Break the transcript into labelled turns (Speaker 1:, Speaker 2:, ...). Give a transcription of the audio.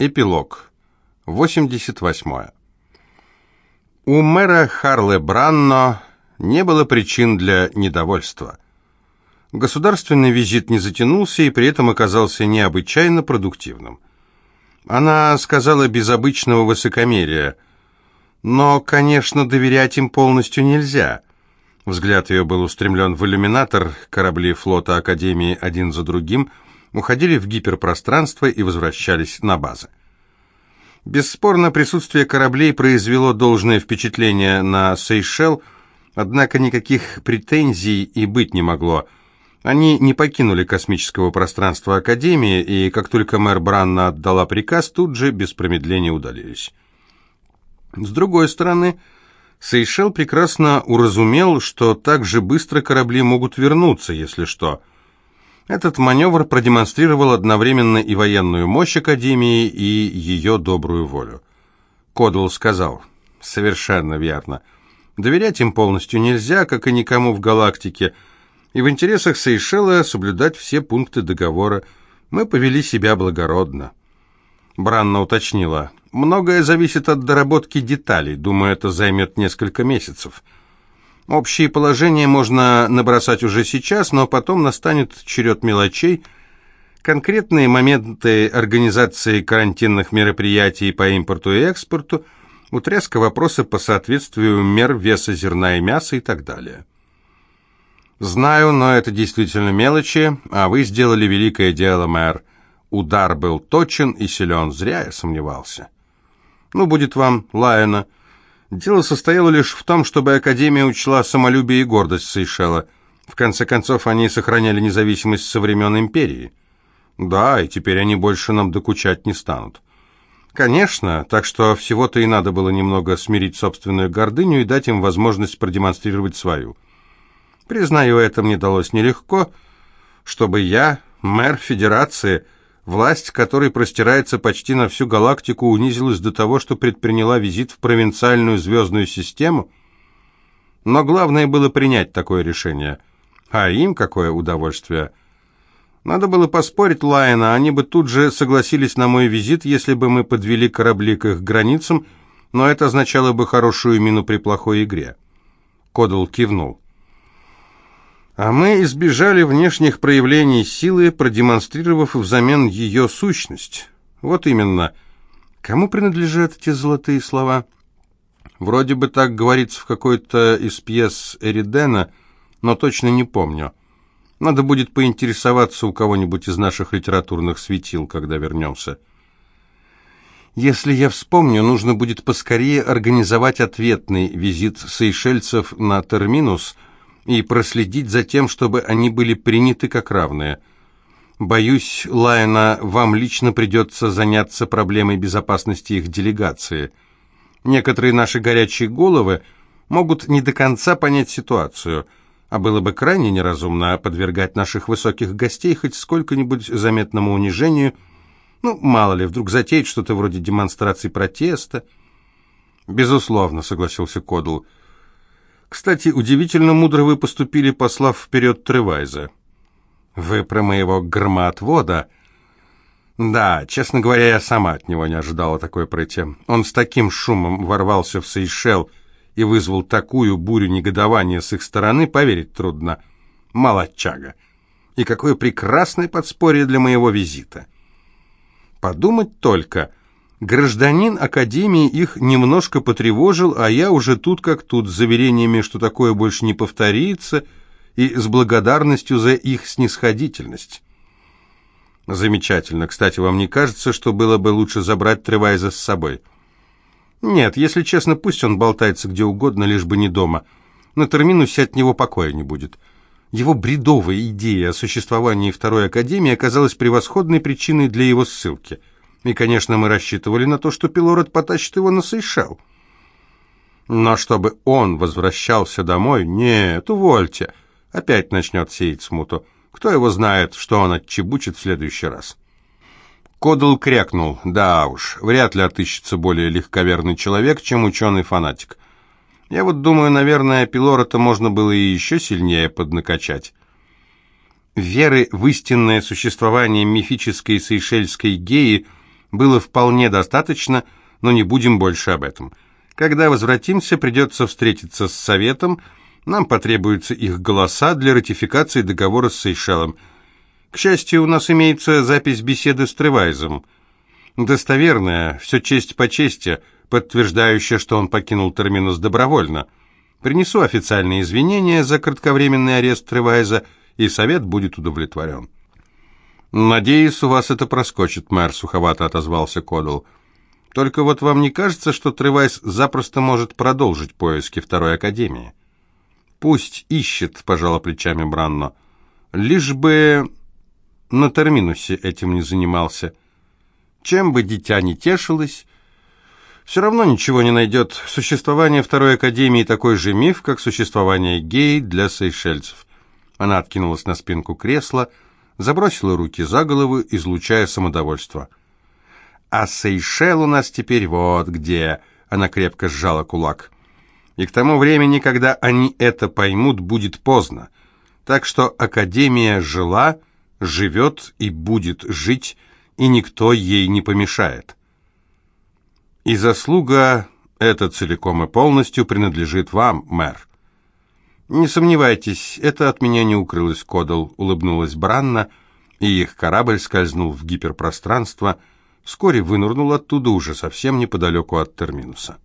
Speaker 1: Эпилог. 88. У мэра Харле Бранно не было причин для недовольства. Государственный визит не затянулся и при этом оказался необычайно продуктивным. Она сказала без обычного высокомерия, но, конечно, доверять им полностью нельзя. Взгляд ее был устремлен в иллюминатор, корабли флота Академии один за другим – уходили в гиперпространство и возвращались на базы. Бесспорно, присутствие кораблей произвело должное впечатление на Сейшел, однако никаких претензий и быть не могло. Они не покинули космического пространства Академии, и как только мэр Бранна отдала приказ, тут же без промедления удалились. С другой стороны, Сейшел прекрасно уразумел, что так же быстро корабли могут вернуться, если что – этот маневр продемонстрировал одновременно и военную мощь Академии, и ее добрую волю. Кодул сказал, «Совершенно верно. Доверять им полностью нельзя, как и никому в галактике, и в интересах Сейшела соблюдать все пункты договора. Мы повели себя благородно». Бранна уточнила, «Многое зависит от доработки деталей. Думаю, это займет несколько месяцев». Общие положения можно набросать уже сейчас, но потом настанет черед мелочей. Конкретные моменты организации карантинных мероприятий по импорту и экспорту, утряска вопроса по соответствию мер веса зерна и мяса и так далее. Знаю, но это действительно мелочи, а вы сделали великое дело, мэр. Удар был точен и силен, зря я сомневался. Ну, будет вам, Лайона. Дело состояло лишь в том, чтобы Академия учла самолюбие и гордость Сейшела. В конце концов, они сохраняли независимость со времен Империи. Да, и теперь они больше нам докучать не станут. Конечно, так что всего-то и надо было немного смирить собственную гордыню и дать им возможность продемонстрировать свою. Признаю, это мне далось нелегко, чтобы я, мэр Федерации, Власть, которой простирается почти на всю галактику, унизилась до того, что предприняла визит в провинциальную звездную систему. Но главное было принять такое решение. А им какое удовольствие. Надо было поспорить Лайена, они бы тут же согласились на мой визит, если бы мы подвели корабли к их границам, но это означало бы хорошую мину при плохой игре. Кодл кивнул. А мы избежали внешних проявлений силы, продемонстрировав взамен ее сущность. Вот именно. Кому принадлежат эти золотые слова? Вроде бы так говорится в какой-то из пьес Эридена, но точно не помню. Надо будет поинтересоваться у кого-нибудь из наших литературных светил, когда вернемся. Если я вспомню, нужно будет поскорее организовать ответный визит сейшельцев на Терминус – и проследить за тем, чтобы они были приняты как равные. Боюсь, Лайна, вам лично придется заняться проблемой безопасности их делегации. Некоторые наши горячие головы могут не до конца понять ситуацию, а было бы крайне неразумно подвергать наших высоких гостей хоть сколько-нибудь заметному унижению, ну, мало ли, вдруг затеять что-то вроде демонстрации протеста. «Безусловно», — согласился Кодл, — кстати, удивительно мудро вы поступили, послав вперед Тревайза. Вы про моего громоотвода? Да, честно говоря, я сама от него не ожидала такой пройти. Он с таким шумом ворвался в Сейшел и вызвал такую бурю негодования с их стороны, поверить трудно. Молодчага. И какое прекрасное подспорье для моего визита. Подумать только, Гражданин Академии их немножко потревожил, а я уже тут как тут, с заверениями, что такое больше не повторится, и с благодарностью за их снисходительность. Замечательно. Кстати, вам не кажется, что было бы лучше забрать Тревайза с собой? Нет, если честно, пусть он болтается где угодно, лишь бы не дома. На терминусе от него покоя не будет. Его бредовая идея о существовании Второй Академии оказалась превосходной причиной для его ссылки – и, конечно, мы рассчитывали на то, что Пилород потащит его на Сейшел. Но чтобы он возвращался домой, нет, увольте. Опять начнет сеять смуту. Кто его знает, что он отчебучит в следующий раз. Кодл крякнул. Да уж, вряд ли отыщется более легковерный человек, чем ученый-фанатик. Я вот думаю, наверное, Пилорота можно было и еще сильнее поднакачать. Веры в истинное существование мифической сейшельской геи – было вполне достаточно, но не будем больше об этом. Когда возвратимся, придется встретиться с Советом, нам потребуются их голоса для ратификации договора с Сейшелом. К счастью, у нас имеется запись беседы с Тревайзом. Достоверная, все честь по чести, подтверждающая, что он покинул терминус добровольно. Принесу официальные извинения за кратковременный арест Тревайза, и совет будет удовлетворен. «Надеюсь, у вас это проскочит, мэр», — суховато отозвался Кодл. «Только вот вам не кажется, что Тревайз запросто может продолжить поиски Второй Академии?» «Пусть ищет», — пожала плечами Бранно. «Лишь бы на терминусе этим не занимался. Чем бы дитя не тешилось, все равно ничего не найдет. Существование Второй Академии такой же миф, как существование гей для сейшельцев. Она откинулась на спинку кресла, забросила руки за голову, излучая самодовольство. «А Сейшел у нас теперь вот где!» Она крепко сжала кулак. «И к тому времени, когда они это поймут, будет поздно. Так что Академия жила, живет и будет жить, и никто ей не помешает». И заслуга эта целиком и полностью принадлежит вам, мэр. Не сомневайтесь, это от меня не укрылось, Кодал, улыбнулась Бранна, и их корабль скользнул в гиперпространство, вскоре вынырнул оттуда уже совсем неподалеку от терминуса.